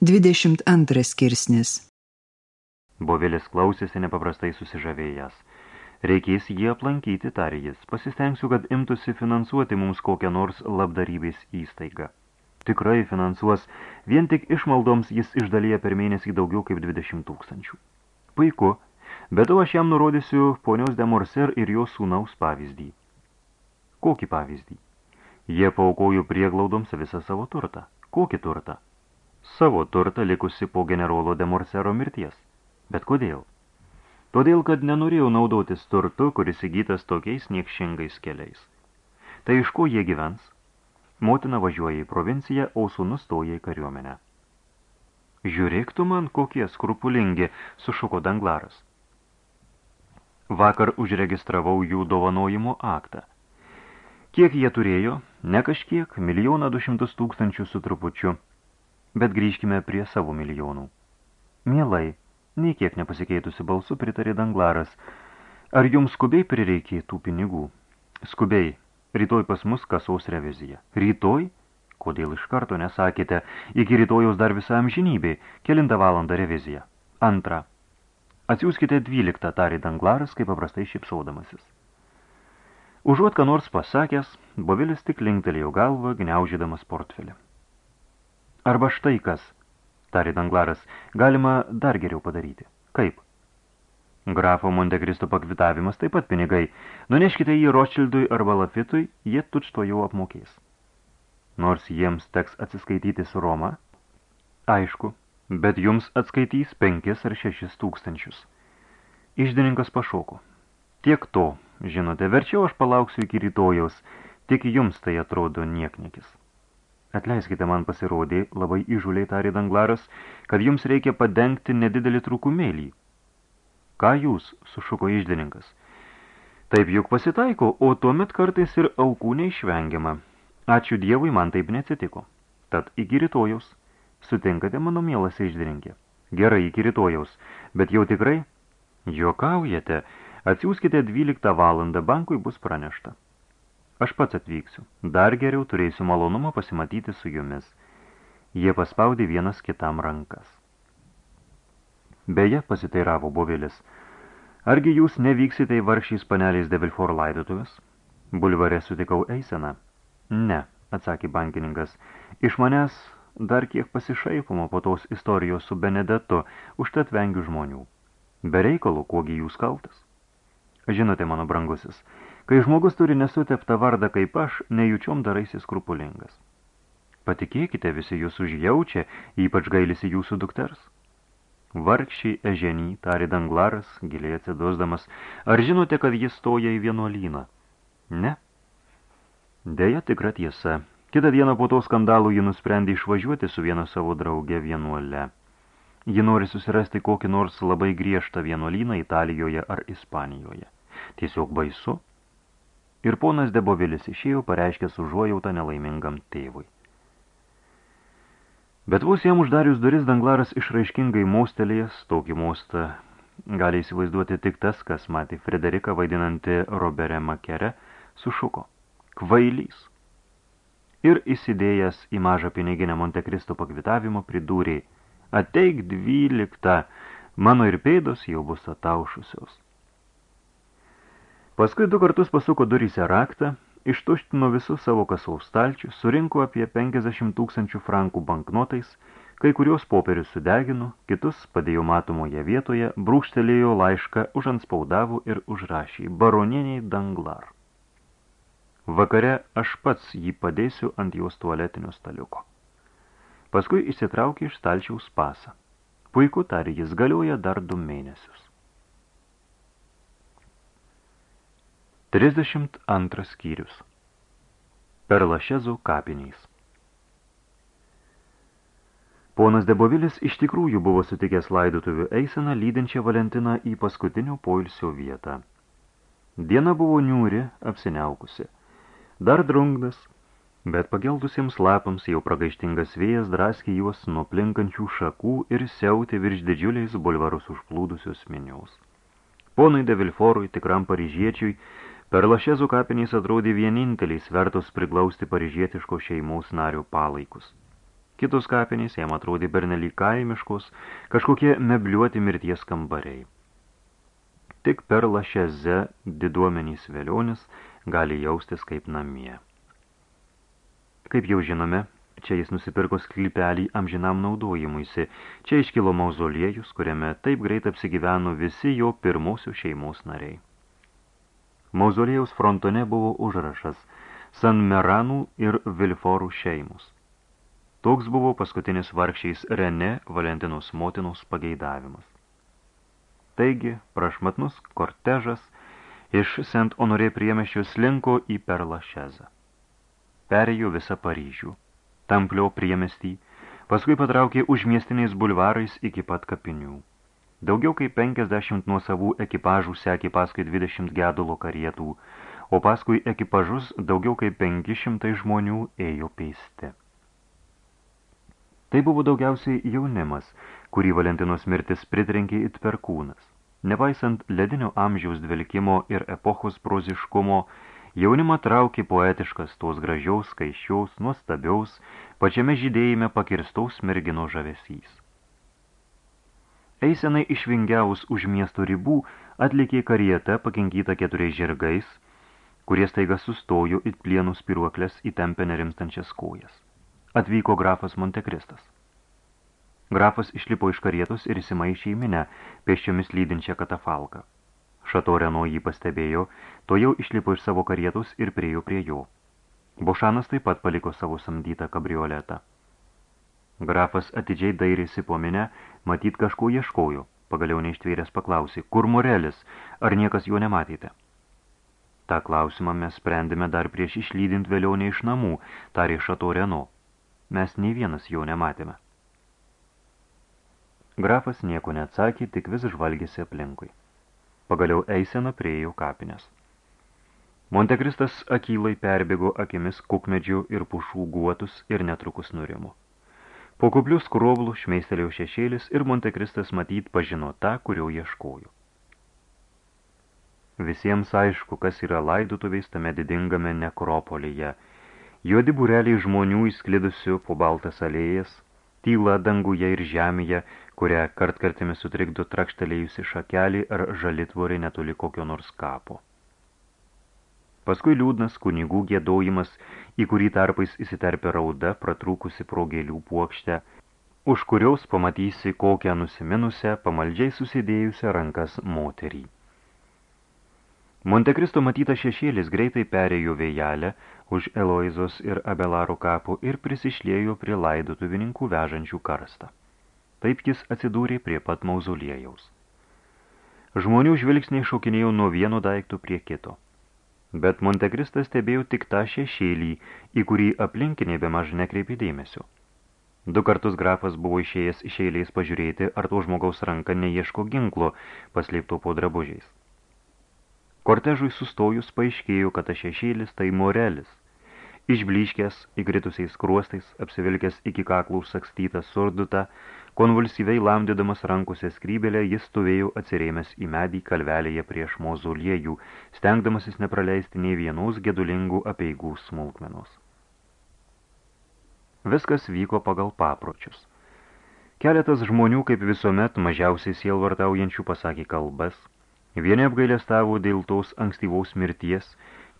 22 skirsnis Bovilis klausėsi nepaprastai susižavėjęs. Reikės jį aplankyti, tarė jis. Pasistengsiu, kad imtųsi finansuoti mums kokią nors labdarybės įstaigą. Tikrai finansuos, vien tik išmaldoms jis išdalyja per mėnesį daugiau kaip 20 tūkstančių. Puiku, bet aš jam nurodysiu ponios de Morser ir jo sūnaus pavyzdį. Kokį pavyzdį? Jie paukojo prieglaudoms visą savo turtą. Kokį turtą? Savo turtą likusi po generolo de Morsero mirties. Bet kodėl? Todėl, kad nenorėjau naudotis turtu, kuris įgytas tokiais niekšingais keliais. Tai iš ko jie gyvens? Motina važiuoja į provinciją, o sūnus stoja į kariuomenę. Žiūrėk tu man, kokie skrupulingi, sušuko Danglaras. Vakar užregistravau jų dovanojimo aktą. Kiek jie turėjo? Ne kažkiek, milijoną du šimtus tūkstančių su trupučiu – Bet grįžkime prie savo milijonų. Mielai, nei kiek nepasikeitusi balsu pritarė Danglaras. Ar jums skubiai prireikė tų pinigų? Skubiai. Rytoj pas mus kasaus revizija. Rytoj? Kodėl iš karto nesakėte? Iki rytojaus dar visą amžinybė. Kelintą valandą revizija. Antra. Atsiųskite dvyliktą, tarė Danglaras, kaip paprastai šipsaudamasis. Užuot ką nors pasakęs, Bovilis tik linktelėjo galvą, gniaužydamas portfelį. Arba štai kas, tarė Danglaras, galima dar geriau padaryti. Kaip? Grafo Montekristo pakvitavimas taip pat pinigai. Nuneškite jį Rothschildui arba Lafitui, jie tučto jau apmokės. Nors jiems teks atsiskaityti su Roma, aišku, bet jums atskaitys penkis ar šešis tūkstančius. Išdininkas pašoko. Tiek to, žinote, verčiau aš palauksiu iki rytojaus, tik jums tai atrodo nieknekis. Atleiskite man pasirodė, labai įžuliai tarė Danglaras, kad jums reikia padengti nedidelį trūkumėlį. Ką jūs, sušuko išdininkas. Taip juk pasitaiko, o tuomet kartais ir aukų neišvengiama. Ačiū Dievui, man taip neatsitiko. Tad iki rytojaus. Sutinkate, mano mielas išdininkė? Gerai, iki rytojaus. Bet jau tikrai? Juokaujate. Atsiųskite 12 valandą, bankui bus pranešta. Aš pats atvyksiu. Dar geriau turėsiu malonumą pasimatyti su jumis. Jie paspaudė vienas kitam rankas. Beje, pasiteiravo Bovilis, argi jūs nevyksite į varšiais paneliais de Vilfor laidotuvės? Bulvare sutikau eiseną. Ne, atsakė bankininkas, iš manęs dar kiek pasišaipumo po tos istorijos su Benedetu, užtat vengiu žmonių. Be reikalų, kuogi jūs kaltas? Žinote, mano brangusis, Kai žmogus turi nesuteptą vardą kaip aš, nejučiom daraisi skrupulingas. Patikėkite, visi jūs užjaučia, ypač gailisi jūsų dukters. Vargšiai eženį, tarė danglaras, giliai atsidosdamas, ar žinote, kad jis stoja į vienuolyną? Ne. Deja, tikra tiesa. Kitą dieną po to skandalų ji nusprendė išvažiuoti su viena savo drauge vienuole. Ji nori susirasti kokį nors labai griežtą vienuolyną Italijoje ar Ispanijoje. Tiesiog baisu, ir ponas Debovilis išėjo pareiškęs užuojautą nelaimingam tėvui. Bet vos jam uždarius duris danglaras išraiškingai mostelėjęs, tokį mostą gali įsivaizduoti tik tas, kas matė Frederiką vaidinantį Roberę Makerę, sušuko. Kvailys. Ir įsidėjęs į mažą piniginę Montekristo pakvitavimo pridūrė, ateik dvyliktą, mano ir pėdos jau bus ataušusios. Paskui du kartus pasuko duryse raktą, ištuštino visus savo kasaus stalčius, surinko apie 50 tūkstančių frankų banknotais, kai kurios popierius sudegino, kitus padėjo matomoje vietoje, brūkštelėjo laišką, užanspaudavo ir užrašė baronieniai Danglar. Vakare aš pats jį padėsiu ant jos tualetinio staliuko. Paskui įsitraukė iš stalčiaus pasą. Puiku, tarė jis, galioja dar du mėnesius. 32 skyrius Perlašezų kapiniais Ponas Debovilis iš tikrųjų buvo sutikęs laidotuvių eiseną lydinčią Valentiną į paskutinio poilsio vietą. Diena buvo niūri, apsiniaukusi. Dar drungnas, bet pageldusiems lapams jau pragaištingas vėjas draskė juos nuo plinkančių šakų ir siautė virš didžiuliais bulvarus užplūdusios miniaus. Ponui de Vilforui, tikram paryžiečiui, Perlašezų kapinys atrodė vieninteliais vertos priglausti paryžietiško šeimos nario palaikus. Kitos kapinės jam atrodė bernely kaimiškos, kažkokie mebliuoti mirties kambariai. Tik per lašeze diduomenys velionis gali jaustis kaip namie. Kaip jau žinome, čia jis nusipirko sklypelį amžinam naudojimuisi, čia iškilo mauzoliejus, kuriame taip greit apsigyveno visi jo pirmosios šeimos nariai. Mauzolėjaus frontone buvo užrašas San Meranų ir Vilforų šeimus. Toks buvo paskutinis vargšiais Rene Valentinos motinos pageidavimas. Taigi, prašmatnus kortežas iš Sent Honorė priemeščių slinko į Perlašezą. Perėjo visą Paryžių, Tamplio priemestį, paskui patraukė užmiestiniais bulvarais iki pat kapinių. Daugiau kaip 50 nuosavų ekipažų sekė paskui 20 gedulo karietų, o paskui ekipažus daugiau kaip 500 žmonių ėjo pėsti. Tai buvo daugiausiai jaunimas, kurį Valentinos mirtis pritrenkė it perkūnas. Nepaisant ledinio amžiaus dvelkimo ir epochos proziškumo, jaunimą traukė poetiškas tos gražiaus, skaiščiaus, nuostabiaus, pačiame žydėjime pakirstaus mergino žavesys. Eisenai išvingiavus už miesto ribų atlikė karietą pakinkytą keturiais žirgais, kurie staiga sustojo it plienų spiruoklės įtempę nerimstančias kojas atvyko grafas Montekristas. Grafas išlipo iš karietos ir įsimaišė į minę, pėsčiomis lydinčią katafalką. Šato Reno jį pastebėjo, to jau išlipo iš savo karietos ir priejo prie jo. Bošanas taip pat paliko savo samdytą kabrioletą. Grafas atidžiai dairėsi po minę, matyt kažko ieškojo. Pagaliau neištvėręs paklausė, kur Morelis, ar niekas jo nematėte? Ta klausimą mes sprendėme dar prieš išlydint vėliau ne iš namų, tarė Šato Reno mes nei vienas jau nematėme. Grafas nieko neatsakė, tik vis žvalgėsi aplinkui. Pagaliau eisena priejo kapinės. Montekristas akylai perbėgo akimis kukmedžių ir pušų guotus ir netrukus nurimo. Po kublių skroblų šmeistelėjo šešėlis ir Montekristas matyt pažino tą, kurio ieškojo. Visiems aišku, kas yra laidotuviais tame didingame nekropolyje – Juodi bureliai žmonių įsklidusių po baltas alėjas, tyla danguje ir žemėje, kurią kartkartimis sutrikdo trakštelėjusi šakelį ar žalitvorį netoli kokio nors kapo. Paskui liūdnas kunigų gėdojimas, į kurį tarpais įsiterpia rauda, pratrūkusi pro gėlių puokštę, už kuriaus pamatysi kokią nusiminusią, pamaldžiai susidėjusią rankas moterį. Montekristo matytas šešėlis greitai perėjo vėjelę už Eloizos ir Abelaro kapų ir prisišlėjo prie laidotuvininkų vežančių karstą. Taip jis atsidūrė prie pat mauzoliejaus. Žmonių žvilgsniai šokinėjo nuo vieno daikto prie kito. Bet Montekristas stebėjo tik tą šešėlį, į kurį aplinkiniai be maž nekreipė dėmesio. Du kartus grafas buvo išėjęs iš eilės pažiūrėti, ar to žmogaus ranka neieško ginklo, paslėpto po drabužiais. Kortežui sustojus paaiškėjo, kad tas šešėlis tai morelis. Išbliškęs, įkritusiais kruostais, apsivilkęs iki kaklų sakstytą surdutą, konvulsyviai lamdydamas rankose skrybelę, jis stovėjo atsirėmęs į medį kalvelėje prieš mozuliejų, stengdamasis nepraleisti nei vienos gedulingų apeigų smulkmenos. Viskas vyko pagal papročius. Keletas žmonių, kaip visuomet, mažiausiai sielvartaujančių pasakė kalbas – Vieni apgailestavo dėl tos ankstyvaus mirties,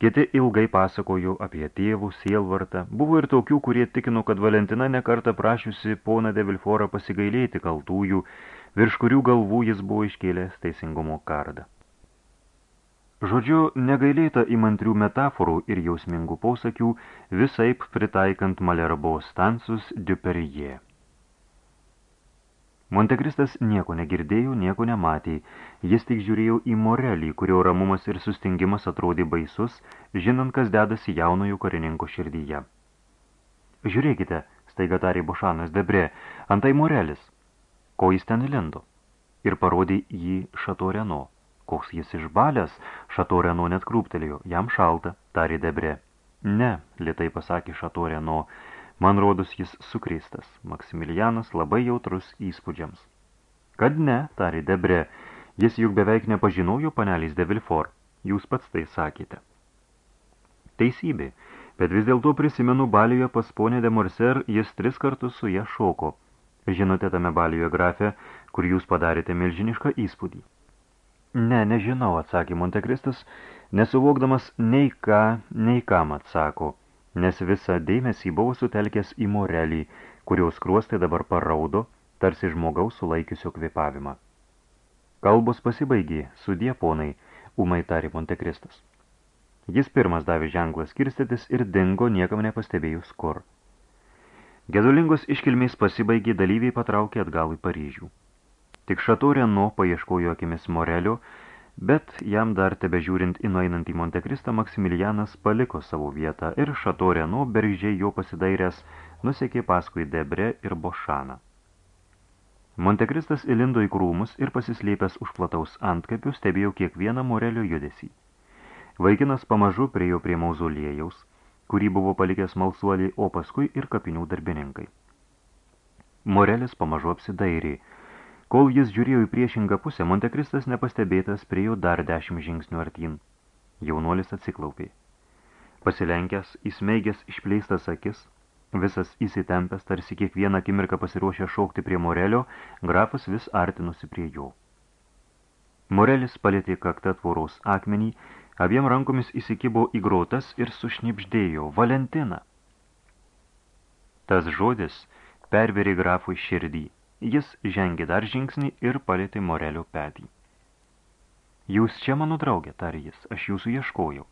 kiti ilgai pasakojo apie tėvų sielvartą. Buvo ir tokių, kurie tikino, kad Valentina nekartą prašiusi poną de Vilforą pasigailėti kaltųjų, virš kurių galvų jis buvo iškėlęs teisingumo kardą. Žodžiu, negailėta įmantrių metaforų ir jausmingų posakių, visaip pritaikant Malerbo stansus Duperie. Montekristas nieko negirdėjo, nieko nematė. Jis tik žiūrėjo į Morelį, kurio ramumas ir sustingimas atrodė baisus, žinant, kas dedasi jaunojo karininko širdyje. Žiūrėkite, staiga tarė Bošanas Debre, antai Morelis. Ko jis ten lindo? Ir parodė jį Šatoreno. Koks jis išbalęs, Šatoreno net krūptelėjo, jam šalta, tarė Debre. Ne, lietai pasakė Šatoreno, Man rodos jis sukristas. Maksimilianas labai jautrus įspūdžiams. Kad ne, tarė Debre, jis juk beveik nepažinojo panelys de Vilfort. Jūs pats tai sakėte. Teisybė. Bet vis dėlto prisimenu balijoje pas ponę de Morser, jis tris kartus su ją šoko. Žinote tame balijoje grafę, kur jūs padarėte milžinišką įspūdį. Ne, nežinau, atsakė Montekristas, nesuvokdamas nei ką, nei kam atsako, nes visą dėmesį buvo sutelkęs į morelį, kurios kruostai dabar paraudo, tarsi žmogaus sulaikiusio kvėpavimą. Kalbos pasibaigė, sudie ponai, umai tarė Montekristas. Jis pirmas davė ženklą skirstytis ir dingo niekam nepastebėjus kur. Gedulingos iškilmės pasibaigė, dalyviai patraukė atgal į Paryžių. Tik Šato Reno paieškojo akimis Morelio, bet jam dar tebe žiūrint į nueinantį Montekristą, Maksimilianas paliko savo vietą ir Šato Reno beržiai jo pasidairęs nusekė paskui Debre ir Bošaną. Montekristas įlindo į krūmus ir pasislėpęs už plataus antkapių stebėjo kiekvieną Morelio judesį. Vaikinas pamažu priejo prie mauzolėjaus, kurį buvo palikęs malsuolį, o paskui ir kapinių darbininkai. Morelis pamažu apsidairė. Kol jis žiūrėjo į priešingą pusę, Montekristas nepastebėtas priejo dar dešimt žingsnių artin. Jaunuolis atsiklaupė. Pasilenkęs, įsmeigęs išpleistas akis, Visas įsitempęs, tarsi kiekvieną akimirką pasiruošę šaukti prie Morelio, grafas vis artinusi prie jo. Morelis palėtė kaktą tvoros akmenį, abiem rankomis įsikibo į grotas ir sušnipždėjo Valentina. Tas žodis perverė grafui širdį. Jis žengė dar žingsnį ir palėtė Morelio petį. Jūs čia, mano draugė, tarė jis, aš jūsų ieškojau.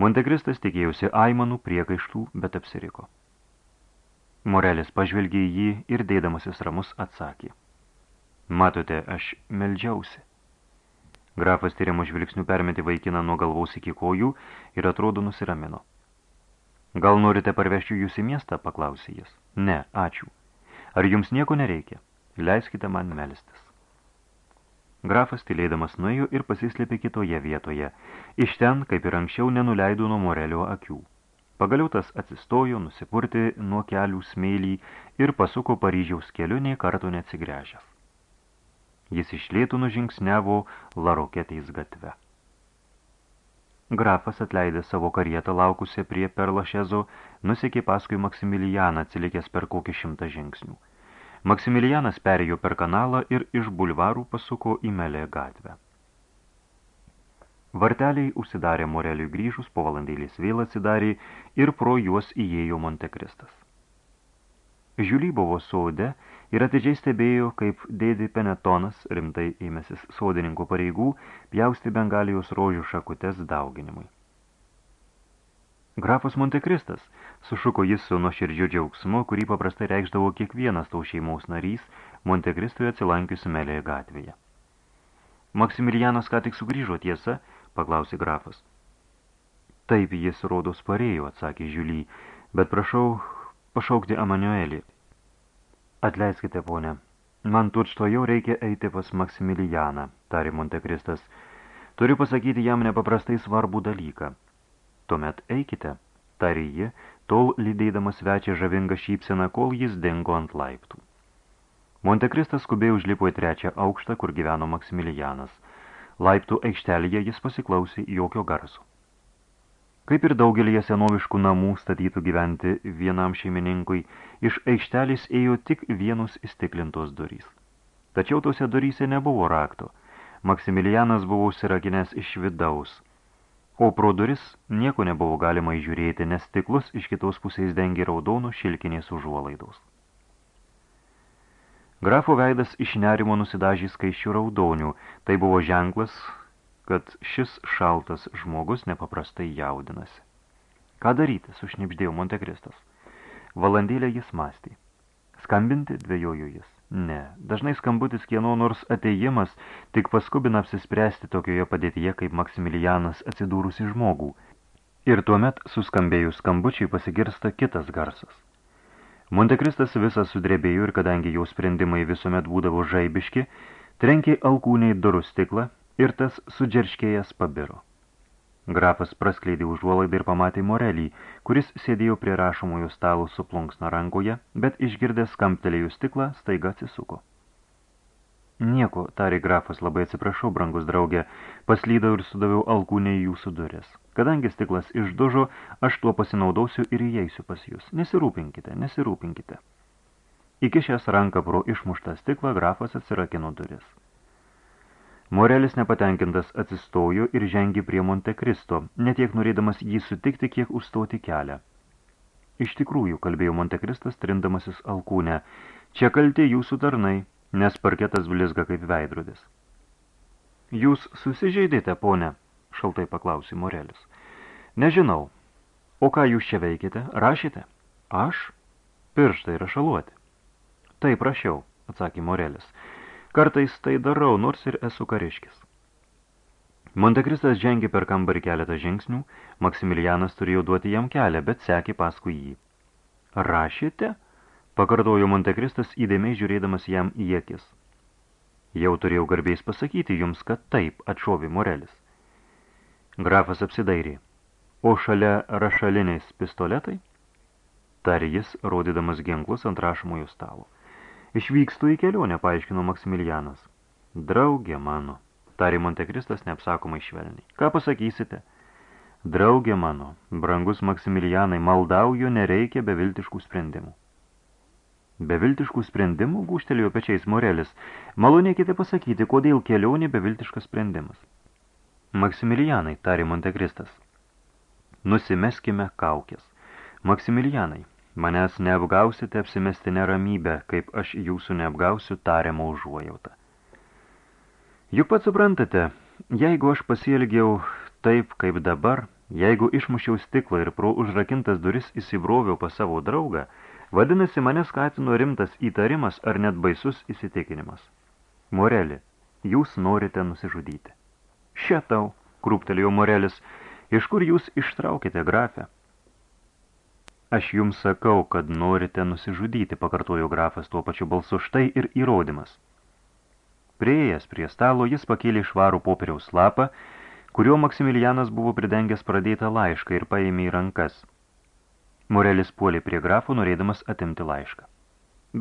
Montekristas tikėjusi aimanų priekaištų, bet apsiriko. Morelis pažvelgė į jį ir dėdamasis ramus atsakė. Matote, aš meldžiausi. Grafas tyriamų žvilgsnių permetė vaikiną nuo galvaus iki kojų ir atrodo nusiramino. Gal norite parvežti jūs į miestą, paklausė jis. Ne, ačiū. Ar jums nieko nereikia? Leiskite man melstis. Grafas tylėdamas nuėjo ir pasislėpė kitoje vietoje. Iš ten, kaip ir anksčiau, nenuleido nuo Morelio akių. Pagaliau tas atsistojo, nusipurti nuo kelių smėlį ir pasuko Paryžiaus keliu nei karto neatsigręžęs. Jis išlėtų nužingsnevo Laroketės gatve. Grafas atleidė savo karietą laukusią prie Perlašezo, nusekė paskui Maksimilianą atsilikęs per kokį šimtą žingsnių. Maksimilianas perėjo per kanalą ir iš bulvarų pasuko į Melę gatvę. Varteliai užsidarė Moreliui grįžus, po valandėlės vėl atsidarė ir pro juos įėjo Montekristas. Žiuly buvo sode ir atidžiai stebėjo, kaip dėdį Penetonas rimtai ėmėsis sodininkų pareigų pjausti Bengalijos rožių šakutes dauginimui. Grafas Montekristas, sušuko jis su nuoširdžiu džiaugsmu, kurį paprastai reikšdavo kiekvienas tau šeimos narys Montekristui atsilankiusi Melėje gatvėje. Maksimilianas ką tik sugrįžo tiesa, paklausė grafas. Taip, jis rodos parėjo, atsakė Žiuly, bet prašau pašaukti Amanuelį. Atleiskite, ponė, man tučto jau reikia eiti pas Maksimilianą, tarė Montekristas. Turiu pasakyti jam nepaprastai svarbų dalyką. Tuomet eikite, tarė ji, tol lydėdamas svečią žavingą šypseną, kol jis dingo ant laiptų. Montekristas skubiai užlipo į trečią aukštą, kur gyveno Maksimilianas – Laiptų aikštelėje jis pasiklausė jokio garso. Kaip ir daugelėje senoviškų namų statytų gyventi vienam šeimininkui, iš aikštelės ėjo tik vienus įstiklintos durys. Tačiau tose duryse nebuvo rakto. Maksimilianas buvo užsirakinęs iš vidaus, o pro duris nieko nebuvo galima įžiūrėti, nes stiklus iš kitos pusės dengė raudonų šilkinės užuolaidos. Grafo veidas iš nerimo nusidažė skaičių raudonių. Tai buvo ženklas, kad šis šaltas žmogus nepaprastai jaudinasi. Ką daryti, sušnipždėjo Montekristas. Valandėlę jis mąstė. Skambinti dvėjojo jis. Ne, dažnai skambutis kieno nors ateijimas tik paskubina apsispręsti tokioje padėtyje kaip Maksimilianas atsidūrusi žmogų. Ir tuomet suskambėjus skambučiai pasigirsta kitas garsas. Montekristas visas sudrebėjo ir kadangi jau sprendimai visuomet būdavo žaibiški, trenkė alkūniai durų stiklą ir tas sudžerškėjęs pabiro. Grafas praskleidė užuolaidą ir pamatė Morelį, kuris sėdėjo prie rašomojo stalo su plunksna rankoje, bet išgirdęs skamptelėjų stiklą staiga atsisuko. Nieko, tarė grafas, labai atsiprašau, brangus draugė, paslydau ir sudaviau alkūnę į jūsų duris. Kadangi stiklas išdužo, aš tuo pasinaudosiu ir įeisiu pas jūs. Nesirūpinkite, nesirūpinkite. Įkišęs ranką pro išmuštą stiklą, grafas atsirakino duris. Morelis nepatenkintas atsistojo ir žengė prie Monte Cristo, netiek norėdamas jį sutikti, kiek užstoti kelią. Iš tikrųjų, kalbėjo Montekristas, trindamasis alkūnę, čia kalti jūsų tarnai, nes parketas blizga kaip veidrodis. Jūs susižeidėte, ponė, šaltai paklausė Morelis. Nežinau. O ką jūs čia veikite? Rašėte? Aš? Pirštai rašaluoti. Taip, prašiau, atsakė Morelis. Kartais tai darau, nors ir esu kariškis. Montekristas žengė per kambarį keletą žingsnių, Maksimilianas turėjo duoti jam kelią, bet sekė paskui jį. Rašėte? Pakartojo Montekristas įdėmiai žiūrėdamas jam į akis. Jau turėjau garbės pasakyti jums, kad taip, atšovė Morelis. Grafas apsidairė. O šalia rašaliniais pistoletai? Tarė jis, rodydamas ginklus ant rašomųjų stalo. Išvykstu į kelionę, paaiškino Maksimilianas. Draugė mano, tarė Montekristas neapsakomai švelniai. Ką pasakysite? Draugė mano, brangus Maksimilianai, maldauju, nereikia beviltiškų sprendimų. Beviltiškų sprendimų gūštelėjo pečiais Morelis. Malonėkite pasakyti, kodėl kelionė beviltiškas sprendimas. Maksimilianai, tarė Montekristas. Nusimeskime kaukės. Maksimilianai, manęs neapgausite apsimesti neramybę, kaip aš jūsų neapgausiu tariamą užuojautą. Juk pat suprantate, jeigu aš pasielgiau taip, kaip dabar, jeigu išmušiau stiklą ir pro užrakintas duris įsibroviau pas savo draugą, Vadinasi, mane skatino rimtas įtarimas ar net baisus įsitikinimas. Moreli, jūs norite nusižudyti. Šetau, krūptelėjo Morelis, iš kur jūs ištraukite grafę? Aš jums sakau, kad norite nusižudyti, pakartojo grafas tuo pačiu balsu štai ir įrodymas. Prieėjęs prie stalo, jis pakėlė švarų popieriaus lapą, kuriuo Maksimilianas buvo pridengęs pradėtą laišką ir paėmė į rankas – Morelis puolė prie grafų, norėdamas atimti laišką.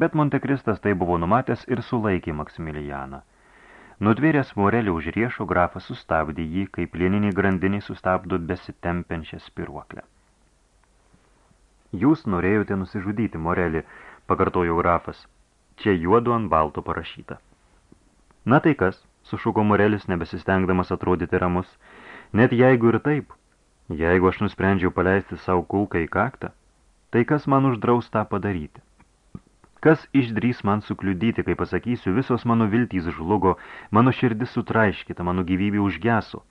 Bet Montekristas tai buvo numatęs ir sulaikė Maksimilianą. Nutvėręs Morelį už riešo, grafas sustabdė jį, kaip lieniniai grandiniai sustabdo besitempiančią spiruoklę. Jūs norėjote nusižudyti, Morelį, pakartojo grafas. Čia juodu ant balto parašyta. Na tai kas, sušuko Morelis, nebesistengdamas atrodyti ramus, net jeigu ir taip, Jeigu aš nusprendžiau paleisti savo kulką į kaktą, tai kas man uždraus tą padaryti? Kas išdrys man sukliudyti, kai pasakysiu, visos mano viltys žlugo, mano širdis sutraiškita, mano gyvybė užgeso.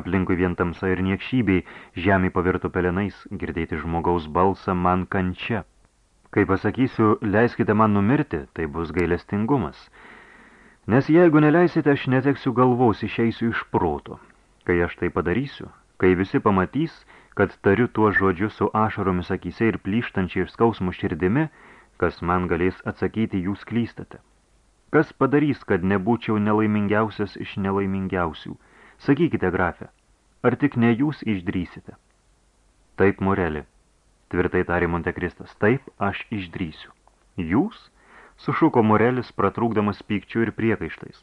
Aplinkui vien tamsa ir niekšybei, žemė pavirto pelenais, girdėti žmogaus balsą man kančia. Kai pasakysiu, leiskite man numirti, tai bus gailestingumas. Nes jeigu neleisite, aš neteksiu galvos, išeisiu iš proto. Kai aš tai padarysiu, kai visi pamatys, kad tariu tuo žodžiu su ašaromis akise ir plyštančiai ir skausmų širdimi, kas man galės atsakyti, jūs klystate. Kas padarys, kad nebūčiau nelaimingiausias iš nelaimingiausių? Sakykite, grafė, ar tik ne jūs išdrysite? Taip, Morelė, tvirtai tarė Montekristas, taip aš išdrysiu. Jūs? Sušuko Morelis, pratrūkdamas pykčių ir priekaištais.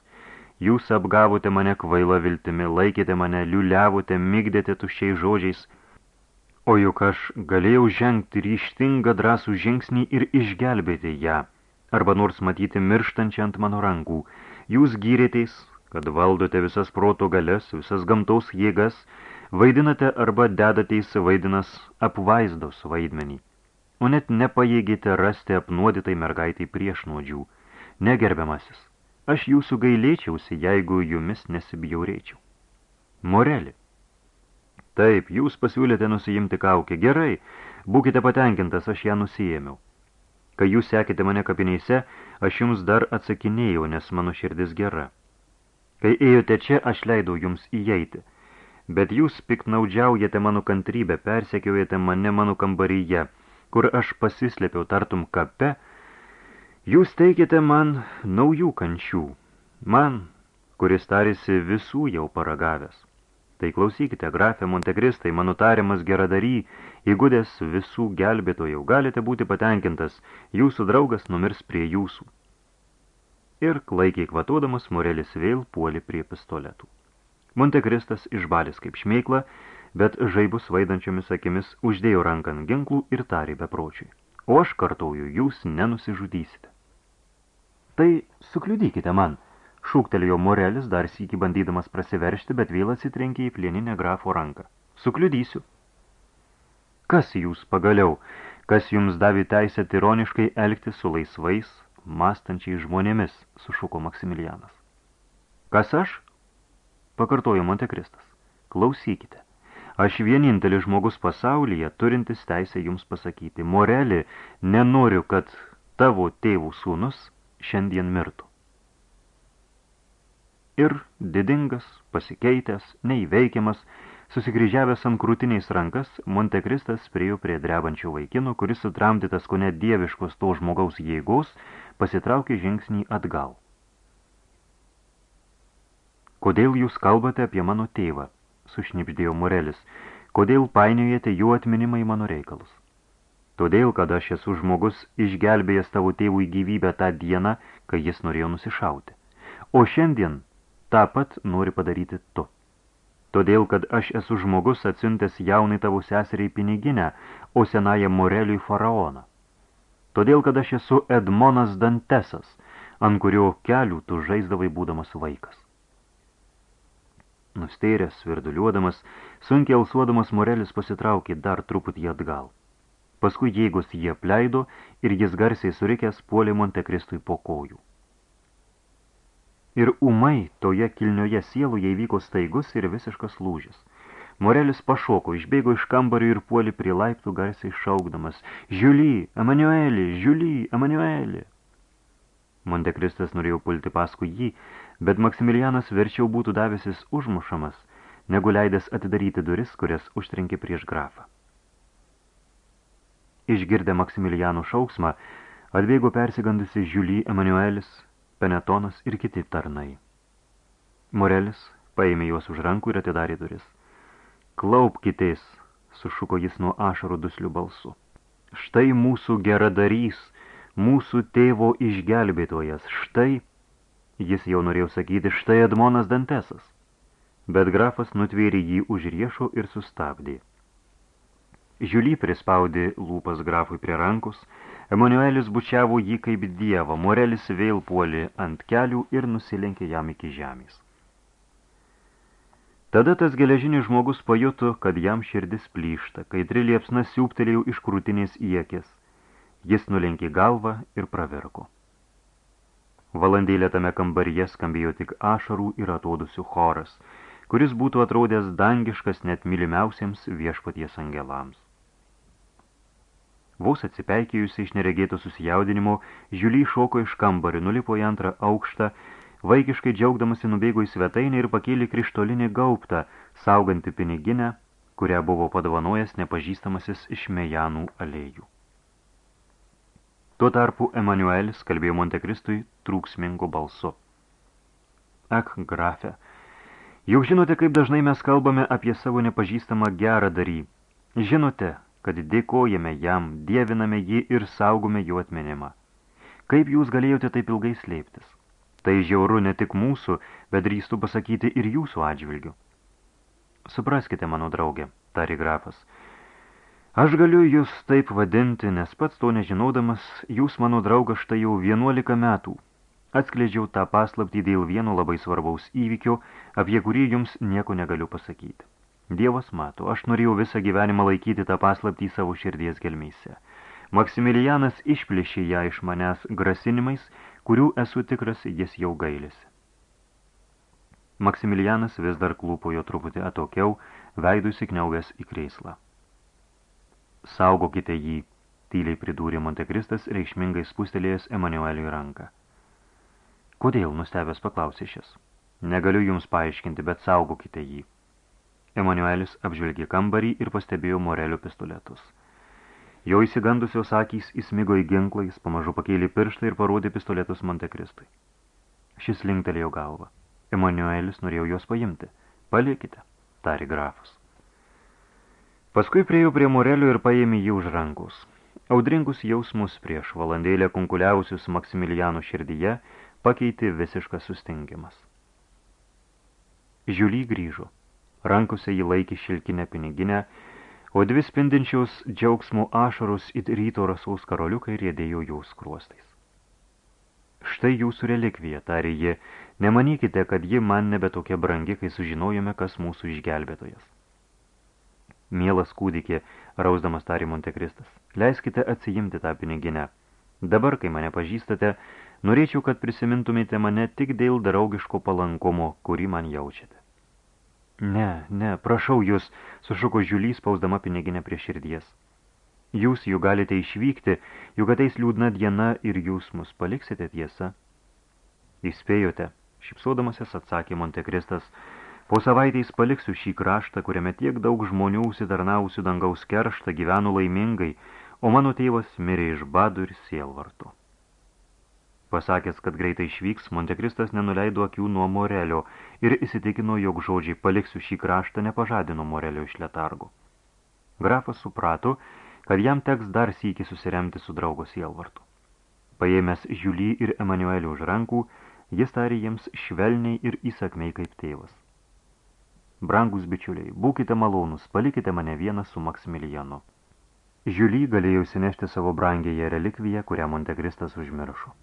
Jūs apgavote mane kvaila viltimi, laikėte mane, liuliavote, mygdėte tuščiai žodžiais, o juk aš galėjau žengti ryštingą drąsų žingsnį ir išgelbėti ją, arba nors matyti mirštančią ant mano rankų. Jūs gyrėteis, kad valdote visas proto galės, visas gamtaus jėgas, vaidinate arba dedateis vaidinas apvaizdos vaidmenį, o net nepajėgėte rasti apnuodytai mergaitai prieš nuodžių. Negerbiamasis, Aš jūsų gailėčiausi, jeigu jumis nesibjaurėčiau. Morelė. Taip, jūs pasiūlėte nusijimti kaukę. Gerai, būkite patenkintas, aš ją nusijėmiau. Kai jūs sekite mane kapinėse, aš jums dar atsakinėjau, nes mano širdis gera. Kai ėjote čia, aš leidau jums įeiti. Bet jūs piknaudžiaujate mano kantrybę, persekiojate mane mano kambaryje, kur aš pasislėpiau tartum kape, Jūs teikite man naujų kančių, man, kuris tarėsi visų jau paragavęs. Tai klausykite, grafė Montegristai, mano tariamas geradary, įgudęs visų gelbėtojų, galite būti patenkintas, jūsų draugas numirs prie jūsų. Ir klaikiai kvatodamas Morelis vėl puoli prie pistoletų. Montekristas išbalės kaip šmeikla, bet žaibus vaidančiomis akimis uždėjo ranką ant ginklų ir tarė bepročiui. O aš kartauju, jūs nenusižudysite. Tai sukliudykite man, šūktelėjo Morelis, dar sykį bandydamas prasiveršti, bet vėl atsitrenkė į plieninę grafo ranką. Sukliudysiu. Kas jūs pagaliau, kas jums davė teisę tironiškai elgti su laisvais, mąstančiai žmonėmis, sušuko Maksimilianas. Kas aš? Pakartojo Montekristas. Klausykite. Aš vienintelis žmogus pasaulyje, turintis teisę jums pasakyti. Morelį, nenoriu, kad tavo tėvų sūnus šiandien mirtų. Ir didingas, pasikeitęs, neįveikiamas, Susikryžiavęs ant krūtiniais rankas, Montekristas priejo prie drebančio vaikino, kuris sutramdytas ko net dieviškos to žmogaus jėgos, pasitraukė žingsnį atgal. Kodėl jūs kalbate apie mano tėvą? sušnipždėjo Morelis. Kodėl painiojate jų atminimą į mano reikalus? Todėl, kad aš esu žmogus išgelbėjęs tavo tėvui gyvybę tą dieną, kai jis norėjo nusišauti. O šiandien tą pat nori padaryti tu todėl kad aš esu žmogus atsiuntęs jaunai tavo seseriai piniginę, o senąją Moreliui faraoną. Todėl, kad aš esu Edmonas Dantesas, ant kurio kelių tu žaisdavai būdamas vaikas. Nusteiręs, svirduliuodamas, sunkiai alsuodamas Morelis pasitraukė dar truputį atgal. Paskui jėgos jie pleido ir jis garsiai surikęs puolė Montekristui po kojų. Ir umai toje kilnioje sieloje įvyko staigus ir visiškas lūžis. Morelis pašoko, išbėgo iš kambario ir puoli prie laiptų garsiai šaukdamas Žiuly, Emanuelį, Žiuly, Emanuelį. Montekristas norėjo pulti paskui jį, bet Maksimilianas verčiau būtų davęsis užmušamas, negu leidęs atidaryti duris, kurias užtrenkė prieš grafą. Išgirdę Maksimilianų šauksmą, atbėgo persigandusi Žiuly Emanuelis, Penetonas ir kiti tarnai. Morelis paėmė juos už rankų ir atidarė duris. Klaupkitės, sušuko jis nuo ašarų duslių balsu. Štai mūsų geradarys, mūsų tėvo išgelbėtojas, štai, jis jau norėjo sakyti, štai Edmonas Dantesas. Bet grafas nutvėrė jį už riešo ir sustabdė. Žiuly prispaudė lūpas grafui prie rankus, Emanuelis bučiavo jį kaip dievą, Morelis vėl puolė ant kelių ir nusilenkė jam iki žemės. Tada tas geležinis žmogus pajuto, kad jam širdis plyšta, kai triliepsna siūptelėjo iš krūtinės iekės. Jis nulenkė galvą ir praverko. Valandėlė tame kambaryje skambėjo tik ašarų ir atodusių choras, kuris būtų atrodęs dangiškas net mylimiausiems viešpaties angelams. Vos atsipeikėjusi iš neregėto susijaudinimo, Žiuly šoko iš kambarį, nulipo į antrą aukštą, vaikiškai džiaugdamasi nubėgo į svetainę ir pakėlė krištolinį gaubtą, saugantį piniginę, kurią buvo padovanojęs nepažįstamasis iš Mejanų alėjų. Tuo tarpu Emanuelis kalbėjo Montekristui trūksmingu balsu. Ak, grafe, jau žinote, kaip dažnai mes kalbame apie savo nepažįstamą gerą darį. Žinote, kad dėkojame jam, dieviname jį ir saugome jo atminimą. Kaip jūs galėjote taip ilgai slėptis? Tai žiauru ne tik mūsų, bet drįstų pasakyti ir jūsų atžvilgių. Supraskite, mano draugė, tari grafas. Aš galiu jūs taip vadinti, nes pats to nežinodamas, jūs mano draugas štai jau 11 metų. Atskleidžiau tą paslaptį dėl vieno labai svarbaus įvykio, apie kurį jums nieko negaliu pasakyti. Dievas mato, aš norėjau visą gyvenimą laikyti tą paslaptį savo širdies gelmėse. Maksimilianas išplėšė ją iš manęs grasinimais, kurių esu tikras, jis jau gailisi. Maksimilianas vis dar klūpojo truputį atokiau, veidų įsikniaugęs į kreislą. Saugokite jį, tyliai pridūrė Montekristas, reikšmingai spustelėjęs Emanueliui ranką. Kodėl, nustebęs paklausė šis? Negaliu jums paaiškinti, bet saugokite jį. Emanuelis apžvelgė kambarį ir pastebėjo Morelio pistoletus. Jo įsigandusios akys įsmigo į ginklą, jis pamažu pakėlė pirštą ir parodė pistoletus Montekristui. Šis linktelėjo galvą. Emanuelis norėjo juos paimti. Palikite, tari grafas. Paskui priejo prie Morelio ir paėmė jį už rankus. Audringus jausmus prieš valandėlę kunkuliausius Maksimiliano širdyje, pakeitė visiškas sustingimas. Žiuly grįžo. Rankose jį laikė šilkinę piniginę, o dvi spindinčiaus džiaugsmų ašarus it ryto rasaus karoliukai rėdėjo jos kruostais. Štai jūsų relikvija, tarė ji, nemanykite, kad ji man nebe tokia brangi, kai sužinojome, kas mūsų išgelbėtojas. Mielas kūdikė, rausdamas tarė Montekristas, leiskite atsijimti tą piniginę. Dabar, kai mane pažįstate, norėčiau, kad prisimintumėte mane tik dėl draugiško palankumo, kurį man jaučiate. Ne, ne, prašau jūs, sušuko žiulys, pausdama piniginę prie širdies. Jūs jų galite išvykti, juk ateis liūdna diena ir jūs mus paliksite tiesa. Įspėjote, šipsodamasis atsakė Montekristas, po savaitės paliksiu šį kraštą, kuriame tiek daug žmonių užsidarnausių dangaus kerštą gyvenu laimingai, o mano tėvas mirė iš badų ir sielvarto. Pasakęs, kad greitai išvyks, Montekristas nenuleido akių nuo Morelio ir įsitikino, jog žodžiai paliksiu šį kraštą nepažadino Morelio iš letargo. Grafas suprato, kad jam teks dar sykį susiremti su draugo sielvartu. Paėmęs Žiulį ir Emanuelį už rankų, jis tarė jiems švelniai ir įsakmei kaip tėvas. Brangus bičiuliai, būkite malonus, palikite mane vieną su Maksimilijanu. Žiulį galėjo įsinešti savo brangėje relikviją, kurią Montekristas užmiršo.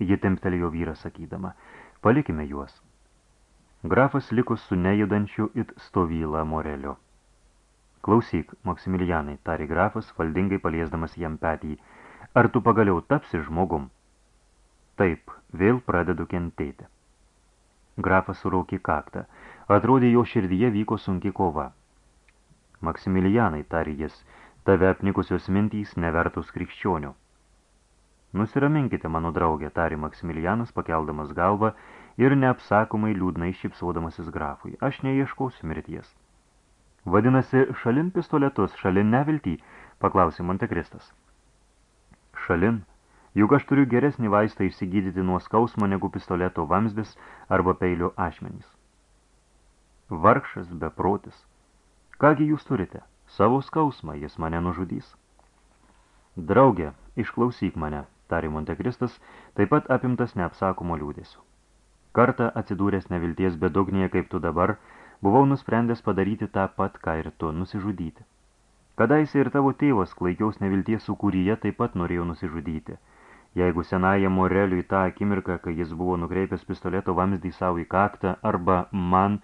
Ji temptelėjo vyrą sakydama, palikime juos. Grafas liko su nejudančiu it stovyla Morelio. Klausyk, Maksimilianai, tarė grafas, valdingai paliesdamas jam petį, ar tu pagaliau tapsi žmogum? Taip, vėl pradedu kentėti. Grafas suraukė kaktą. Atrodė, jo širdyje vyko sunki kova. Maksimilianai, tarė jis, tave apnikusios mintys nevertus krikščionių. Nusiraminkite, mano draugė, tarė Maksimilianas, pakeldamas galvą ir neapsakomai liūdnai šipsaudamasis grafui. Aš neieškausiu mirties. Vadinasi, šalin pistoletus, šalin neviltį, paklausė Montekristas. Šalin, juk aš turiu geresnį vaistą išsigydyti nuo skausmo negu pistoleto vamsdis arba peilio ašmenys. Vargšas beprotis. Kągi jūs turite? Savo skausmą jis mane nužudys. Draugė, išklausyk mane, tarė Montekristas, taip pat apimtas neapsakomo liūdėsiu. Kartą atsidūręs nevilties bedugnėje kaip tu dabar, buvau nusprendęs padaryti tą pat, ką ir tu, nusižudyti. Kadaise ir tavo tėvas klaikiaus nevilties sukūryje taip pat norėjo nusižudyti. Jeigu senąją Moreliui tą akimirką, kai jis buvo nukreipęs pistoleto vamzdį savo į kaktą, arba man,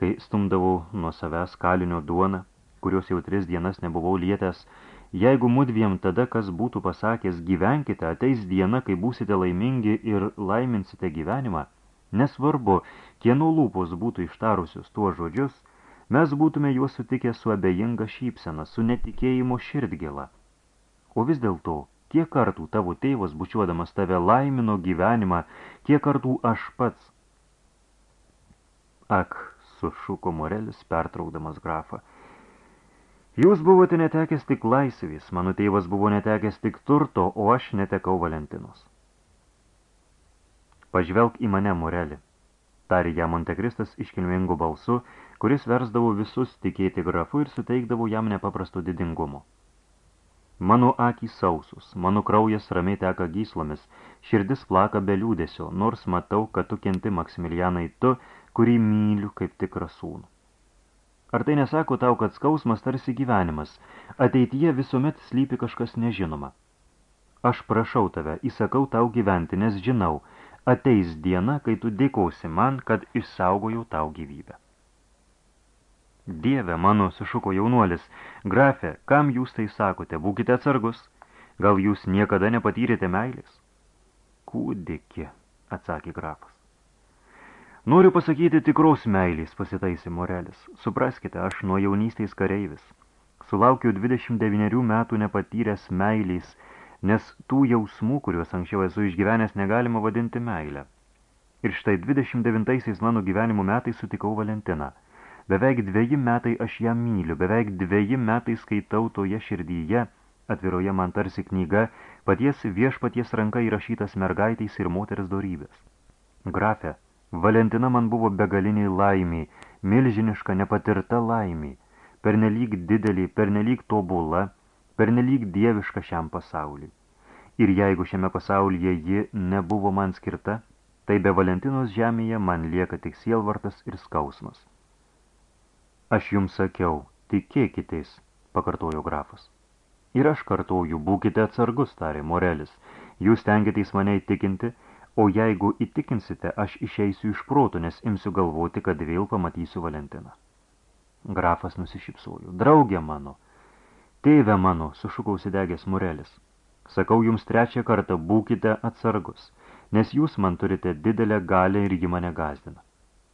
kai stumdavau nuo savęs kalinio duoną, kurios jau tris dienas nebuvau lietęs, Jeigu mudviem tada, kas būtų pasakęs, gyvenkite, ateis diena, kai būsite laimingi ir laiminsite gyvenimą, nesvarbu, kieno lūpos būtų ištarusius tuo žodžius, mes būtume juos sutikę su abejinga šypsena, su netikėjimo širdgėla. O vis dėlto, kiek kartų tavo tėvas, bučiuodamas tave, laimino gyvenimą, kiek kartų aš pats. Ak, sušuko Morelis, pertraukdamas grafą, Jūs buvote netekęs tik laisvės, mano tėvas buvo netekęs tik turto, o aš netekau Valentinos. Pažvelk į mane, Morelį, tarė ją Montekristas iškilmingu balsu, kuris versdavo visus tikėti grafu ir suteikdavo jam nepaprasto didingumo. Mano akys sausus, mano kraujas ramiai teka gyslomis, širdis plaka be liūdėsio, nors matau, kad tu kenti Maksimilianai tu, kurį myliu kaip tikrą sūnų. Ar tai nesako tau, kad skausmas tarsi gyvenimas, ateityje visuomet slypi kažkas nežinoma? Aš prašau tave, įsakau tau gyventi, nes žinau, ateis diena, kai tu dėkosi man, kad išsaugojau tau gyvybę. Dieve mano, sušuko jaunuolis, grafė, kam jūs tai sakote, būkite atsargus, gal jūs niekada nepatyrėte meilės? Kūdikė, atsakė grafas. Noriu pasakyti tikros meilės, pasitaisė Morelis. Supraskite, aš nuo jaunystės kareivis. Sulaukiau 29 metų nepatyręs meilės, nes tų jausmų, kuriuos anksčiau esu išgyvenęs, negalima vadinti meilę. Ir štai 29 mano gyvenimo metai sutikau Valentiną. Beveik dveji metai aš ją myliu, beveik dveji metai skaitau toje širdyje, atviroje man tarsi knyga, paties viešpaties ranka įrašytas mergaitės ir moters dorybės. Grafe, Valentina man buvo begaliniai laimiai, milžiniška nepatirta laimiai, pernelyg didelį, pernelyg tobula, pernelyg dieviška šiam pasauliui. Ir jeigu šiame pasaulyje ji nebuvo man skirta, tai be Valentinos žemėje man lieka tik sielvartas ir skausmas. Aš jums sakiau, tikėkitės, pakartojo grafas. Ir aš kartoju, būkite atsargus, tarė Morelis. Jūs tengiatės mane įtikinti, o jeigu įtikinsite, aš išeisiu iš protų, nes imsiu galvoti, kad vėl pamatysiu Valentiną. Grafas nusišypsojo. Draugė mano, tėve mano, sušukau sidegęs Morelis. Sakau jums trečią kartą, būkite atsargus, nes jūs man turite didelę galę ir ji mane gazdina.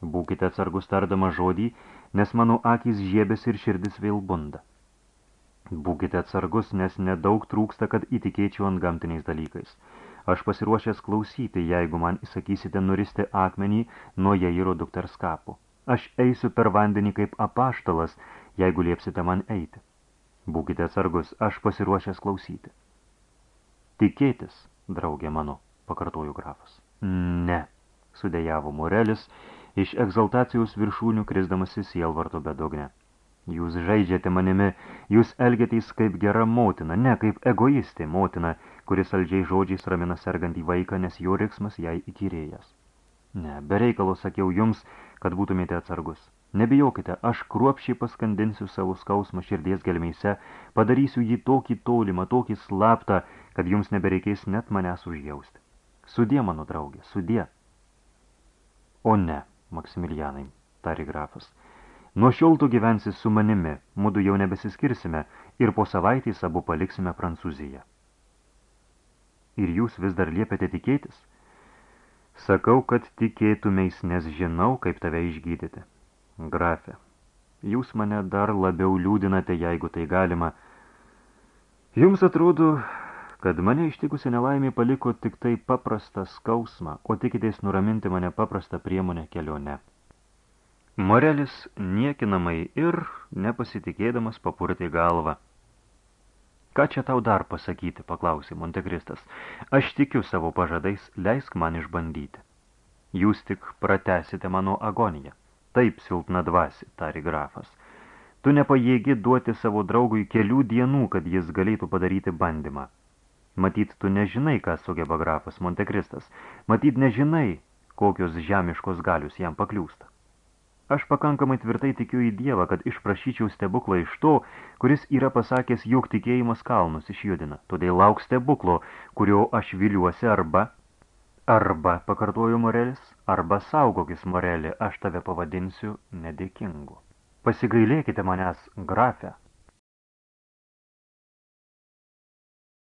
Būkite atsargus tardama žodį, nes mano akys žiebės ir širdis vėl bunda. Būkite atsargus, nes nedaug trūksta, kad įtikėčiau ant gamtiniais dalykais. Aš pasiruošęs klausyti, jeigu man įsakysite nuristi akmenį nuo Jairo dukters kapo. Aš eisiu per vandenį kaip apaštalas, jeigu liepsite man eiti. Būkite atsargus, aš pasiruošęs klausyti. Tikėtis, draugė mano, pakartojo grafas. Ne, sudėjavo Morelis, iš egzaltacijos viršūnių krisdamasi sielvarto bedugne. Jūs žaidžiate manimi, jūs elgiatės kaip gera motina, ne kaip egoistė motina, kuris saldžiai žodžiais ramina sergantį vaiką, nes jo riksmas jai įkyrėjęs. Ne, be reikalo sakiau jums, kad būtumėte atsargus. Nebijokite, aš kruopšiai paskandinsiu savo skausmą širdies gelmeise, padarysiu jį tokį tolimą, tokį slaptą, kad jums nebereikės net manęs užjausti. Sudie, mano draugė, sudie. O ne, Maksimilianai, tari grafas, nuo šiol tu gyvensi su manimi, mudu jau nebesiskirsime ir po savaitės abu paliksime Prancūziją. Ir jūs vis dar liepėte tikėtis? Sakau, kad tikėtumeis, nes žinau, kaip tave išgydyti. Grafe, jūs mane dar labiau liūdinate, jeigu tai galima. Jums atrodo, kad mane ištikusi nelaimė paliko tik tai paprastą skausmą, o tikitės nuraminti mane paprastą priemonę kelionę. Morelis niekinamai ir nepasitikėdamas papurtė galvą. Ką čia tau dar pasakyti, paklausė Montekristas. Aš tikiu savo pažadais, leisk man išbandyti. Jūs tik pratesite mano agoniją. Taip silpna dvasi, tari grafas. Tu nepajėgi duoti savo draugui kelių dienų, kad jis galėtų padaryti bandymą. Matyt, tu nežinai, ką sugeba grafas Montekristas. Matyt, nežinai, kokios žemiškos galius jam pakliūsta. Aš pakankamai tvirtai tikiu į Dievą, kad išprašyčiau stebuklą iš to, kuris yra pasakęs, jog tikėjimas kalnus išjudina. Todėl lauk stebuklo, kurio aš viliuosi arba... Arba, pakartoju Morelis, arba saugokis Morelį, aš tave pavadinsiu nedėkingu. Pasigailėkite manęs, grafę,